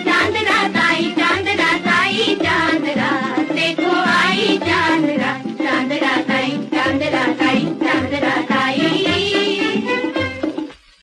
तारों